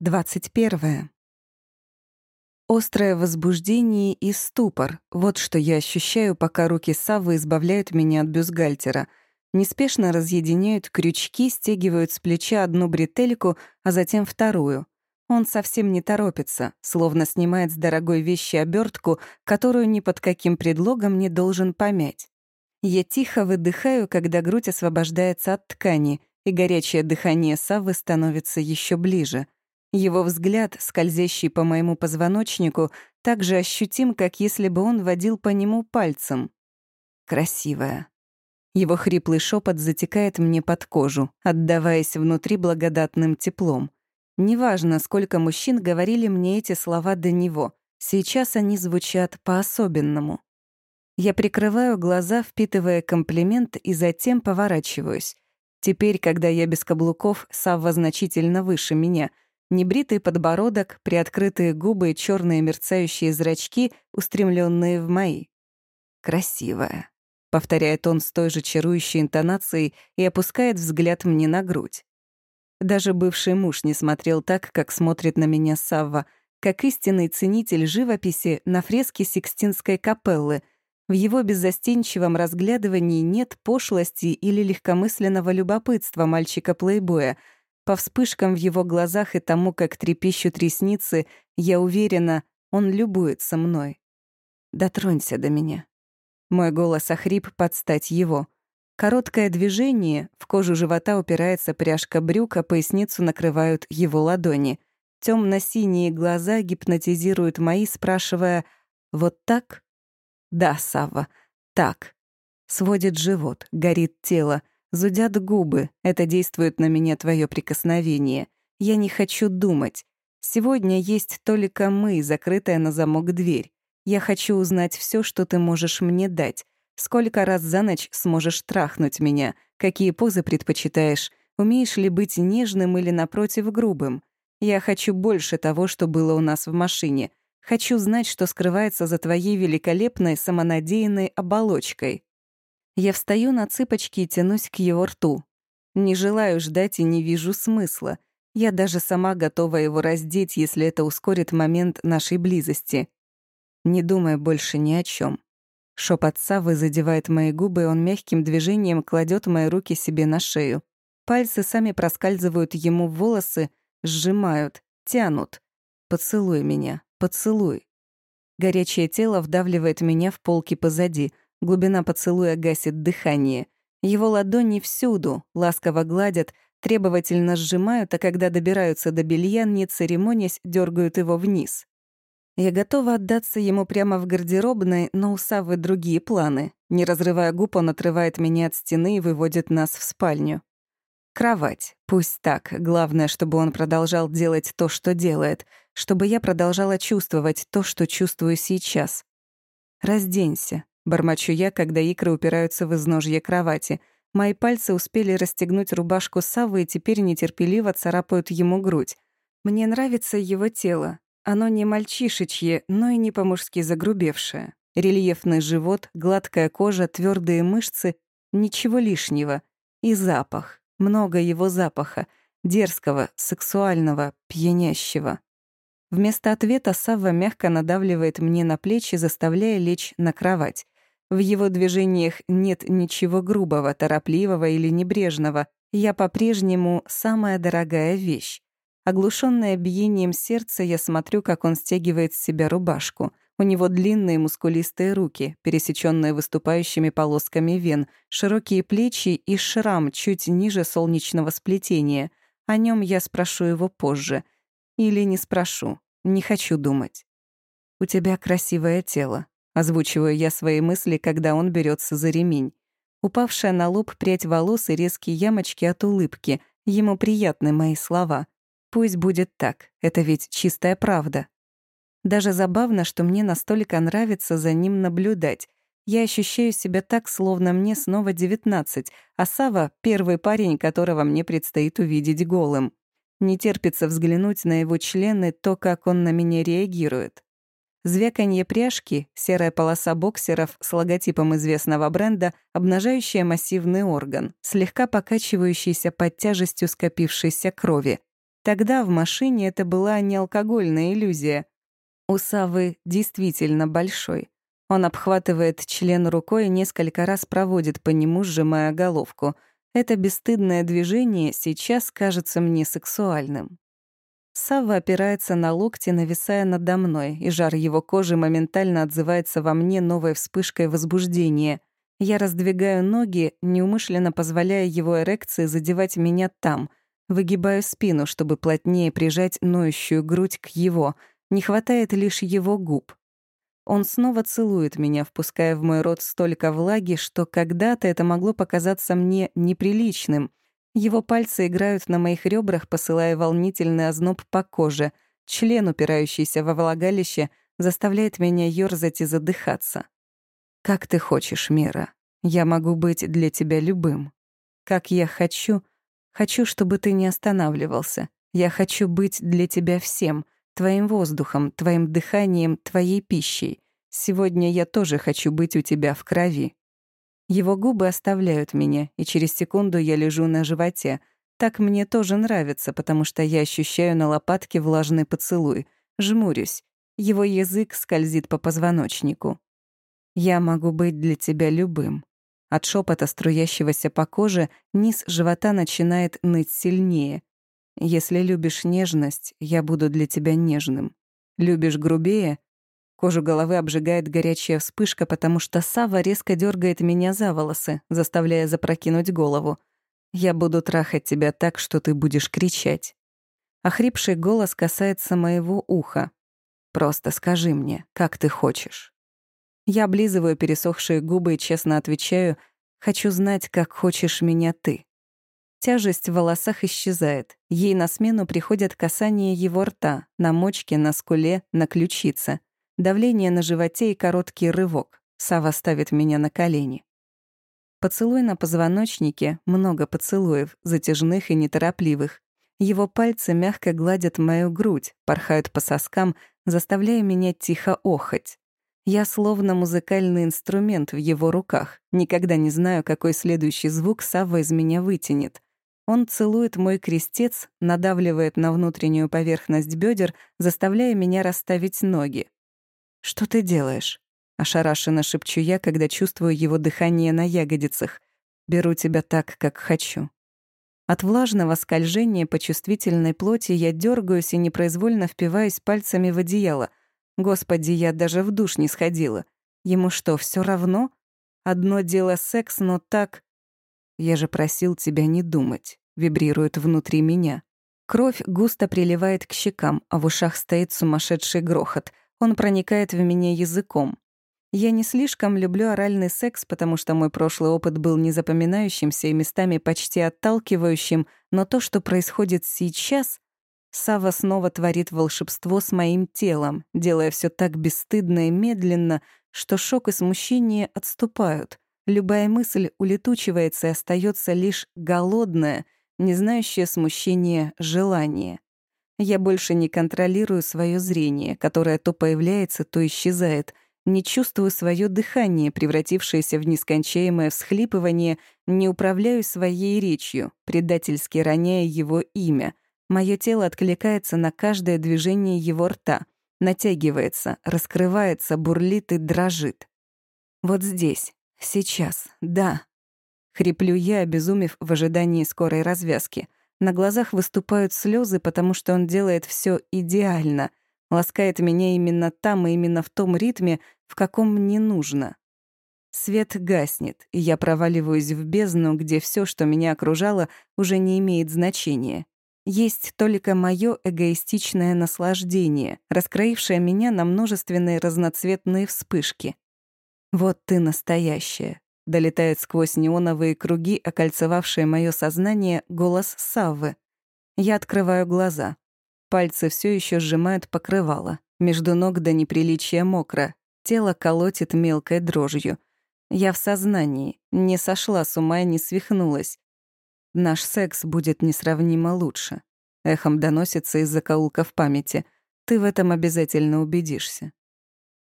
21. Острое возбуждение и ступор — вот что я ощущаю, пока руки Саввы избавляют меня от бюстгальтера. Неспешно разъединяют крючки, стягивают с плеча одну бретельку, а затем вторую. Он совсем не торопится, словно снимает с дорогой вещи обертку, которую ни под каким предлогом не должен помять. Я тихо выдыхаю, когда грудь освобождается от ткани, и горячее дыхание Саввы становится еще ближе — его взгляд, скользящий по моему позвоночнику, так же ощутим, как если бы он водил по нему пальцем. Красивая. Его хриплый шепот затекает мне под кожу, отдаваясь внутри благодатным теплом. Неважно, сколько мужчин говорили мне эти слова до него, сейчас они звучат по-особенному. Я прикрываю глаза, впитывая комплимент, и затем поворачиваюсь. Теперь, когда я без каблуков, Савва значительно выше меня — Небритый подбородок, приоткрытые губы и черные мерцающие зрачки, устремленные в мои. «Красивая», — повторяет он с той же чарующей интонацией и опускает взгляд мне на грудь. Даже бывший муж не смотрел так, как смотрит на меня Савва, как истинный ценитель живописи на фреске Сикстинской капеллы. В его беззастенчивом разглядывании нет пошлости или легкомысленного любопытства мальчика-плейбоя — по вспышкам в его глазах и тому, как трепещут ресницы, я уверена, он любуется мной. «Дотронься до меня». Мой голос охрип под стать его. Короткое движение, в кожу живота упирается пряжка брюка, поясницу накрывают его ладони. Темно-синие глаза гипнотизируют мои, спрашивая «Вот так?» «Да, Савва, так». Сводит живот, горит тело — Зудят губы. Это действует на меня твое прикосновение. Я не хочу думать. Сегодня есть только мы, закрытая на замок дверь. Я хочу узнать все, что ты можешь мне дать. Сколько раз за ночь сможешь трахнуть меня? Какие позы предпочитаешь? Умеешь ли быть нежным или, напротив, грубым? Я хочу больше того, что было у нас в машине. Хочу знать, что скрывается за твоей великолепной, самонадеянной оболочкой. Я встаю на цыпочки и тянусь к его рту. Не желаю ждать и не вижу смысла. Я даже сама готова его раздеть, если это ускорит момент нашей близости. Не думай больше ни о чем. Шепот Савы задевает мои губы, и он мягким движением кладет мои руки себе на шею. Пальцы сами проскальзывают ему в волосы, сжимают, тянут. «Поцелуй меня, поцелуй». Горячее тело вдавливает меня в полки позади — Глубина поцелуя гасит дыхание. Его ладони всюду, ласково гладят, требовательно сжимают, а когда добираются до белья, не церемонясь, дергают его вниз. Я готова отдаться ему прямо в гардеробной, но у Савы другие планы. Не разрывая губ, он отрывает меня от стены и выводит нас в спальню. Кровать. Пусть так. Главное, чтобы он продолжал делать то, что делает. Чтобы я продолжала чувствовать то, что чувствую сейчас. Разденься. Бормочу я, когда икры упираются в изножье кровати. Мои пальцы успели расстегнуть рубашку Савы и теперь нетерпеливо царапают ему грудь. Мне нравится его тело. Оно не мальчишечье, но и не по-мужски загрубевшее. Рельефный живот, гладкая кожа, твердые мышцы — ничего лишнего. И запах. Много его запаха. Дерзкого, сексуального, пьянящего. Вместо ответа Савва мягко надавливает мне на плечи, заставляя лечь на кровать. В его движениях нет ничего грубого, торопливого или небрежного. Я по-прежнему самая дорогая вещь. Оглушенная биением сердца, я смотрю, как он стягивает с себя рубашку. У него длинные мускулистые руки, пересеченные выступающими полосками вен, широкие плечи и шрам чуть ниже солнечного сплетения. О нем я спрошу его позже. Или не спрошу. Не хочу думать. «У тебя красивое тело», Озвучиваю я свои мысли, когда он берется за ремень. Упавшая на лоб прядь волос и резкие ямочки от улыбки. Ему приятны мои слова. Пусть будет так, это ведь чистая правда. Даже забавно, что мне настолько нравится за ним наблюдать. Я ощущаю себя так, словно мне снова девятнадцать, а Сава — первый парень, которого мне предстоит увидеть голым. Не терпится взглянуть на его члены, то, как он на меня реагирует. Звяканье пряжки, серая полоса боксеров с логотипом известного бренда, обнажающая массивный орган, слегка покачивающийся под тяжестью скопившейся крови. тогда в машине это была не алкогольная иллюзия. У Савы действительно большой. Он обхватывает член рукой и несколько раз проводит по нему, сжимая головку. Это бесстыдное движение сейчас кажется мне сексуальным. Сава опирается на локти, нависая надо мной, и жар его кожи моментально отзывается во мне новой вспышкой возбуждения. Я раздвигаю ноги, неумышленно позволяя его эрекции задевать меня там. Выгибаю спину, чтобы плотнее прижать ноющую грудь к его. Не хватает лишь его губ. Он снова целует меня, впуская в мой рот столько влаги, что когда-то это могло показаться мне неприличным. Его пальцы играют на моих ребрах, посылая волнительный озноб по коже. Член, упирающийся во влагалище, заставляет меня ёрзать и задыхаться. «Как ты хочешь, Мира. Я могу быть для тебя любым. Как я хочу. Хочу, чтобы ты не останавливался. Я хочу быть для тебя всем — твоим воздухом, твоим дыханием, твоей пищей. Сегодня я тоже хочу быть у тебя в крови». Его губы оставляют меня, и через секунду я лежу на животе. Так мне тоже нравится, потому что я ощущаю на лопатке влажный поцелуй. Жмурюсь. Его язык скользит по позвоночнику. «Я могу быть для тебя любым». От шепота, струящегося по коже, низ живота начинает ныть сильнее. Если любишь нежность, я буду для тебя нежным. Любишь грубее? Кожу головы обжигает горячая вспышка, потому что Сава резко дергает меня за волосы, заставляя запрокинуть голову. Я буду трахать тебя так, что ты будешь кричать. Охрипший голос касается моего уха. Просто скажи мне, как ты хочешь. Я облизываю пересохшие губы и честно отвечаю, хочу знать, как хочешь меня ты. Тяжесть в волосах исчезает. Ей на смену приходят касания его рта, на мочке, на скуле, на ключице. Давление на животе и короткий рывок. Сава ставит меня на колени. Поцелуй на позвоночнике, много поцелуев, затяжных и неторопливых. Его пальцы мягко гладят мою грудь, порхают по соскам, заставляя меня тихо охать. Я словно музыкальный инструмент в его руках. Никогда не знаю, какой следующий звук Сава из меня вытянет. Он целует мой крестец, надавливает на внутреннюю поверхность бедер, заставляя меня расставить ноги. «Что ты делаешь?» — ошарашенно шепчу я, когда чувствую его дыхание на ягодицах. «Беру тебя так, как хочу». От влажного скольжения по чувствительной плоти я дергаюсь и непроизвольно впиваюсь пальцами в одеяло. Господи, я даже в душ не сходила. Ему что, все равно? Одно дело секс, но так... «Я же просил тебя не думать», — вибрирует внутри меня. Кровь густо приливает к щекам, а в ушах стоит сумасшедший грохот. Он проникает в меня языком. Я не слишком люблю оральный секс, потому что мой прошлый опыт был незапоминающимся и местами почти отталкивающим, но то, что происходит сейчас... Сава снова творит волшебство с моим телом, делая все так бесстыдно и медленно, что шок и смущение отступают. Любая мысль улетучивается и остается лишь голодное, не знающее смущения желание. Я больше не контролирую свое зрение, которое то появляется, то исчезает, не чувствую свое дыхание, превратившееся в нескончаемое всхлипывание, не управляю своей речью, предательски роняя его имя. Мое тело откликается на каждое движение его рта, натягивается, раскрывается, бурлит и дрожит. Вот здесь, Сейчас, да. Хриплю я, обезумев в ожидании скорой развязки. На глазах выступают слезы, потому что он делает все идеально, ласкает меня именно там и именно в том ритме, в каком мне нужно. Свет гаснет, и я проваливаюсь в бездну, где все, что меня окружало, уже не имеет значения. Есть только мое эгоистичное наслаждение, раскроившее меня на множественные разноцветные вспышки. «Вот ты настоящая», — долетает сквозь неоновые круги, окольцевавшие мое сознание, голос Саввы. Я открываю глаза. Пальцы все еще сжимают покрывало. Между ног до неприличия мокро. Тело колотит мелкой дрожью. Я в сознании. Не сошла с ума и не свихнулась. Наш секс будет несравнимо лучше. Эхом доносится из закоулка в памяти. Ты в этом обязательно убедишься.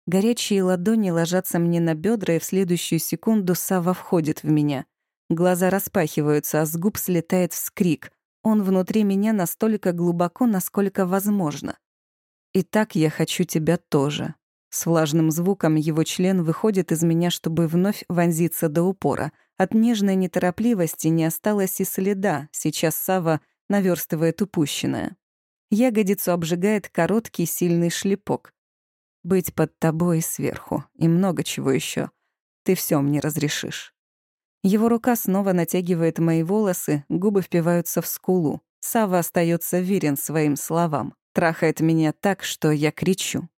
Горячие ладони ложатся мне на бедра, и в следующую секунду Сава входит в меня. Глаза распахиваются, а с губ слетает вскрик. Он внутри меня настолько глубоко, насколько возможно. И так я хочу тебя тоже. С влажным звуком его член выходит из меня, чтобы вновь вонзиться до упора. От нежной неторопливости не осталось и следа. Сейчас Сава наверстывает упущенное. Ягодицу обжигает короткий сильный шлепок. Быть под тобой сверху и много чего еще. Ты все мне разрешишь. Его рука снова натягивает мои волосы, губы впиваются в скулу. Сава остается верен своим словам. Трахает меня так, что я кричу.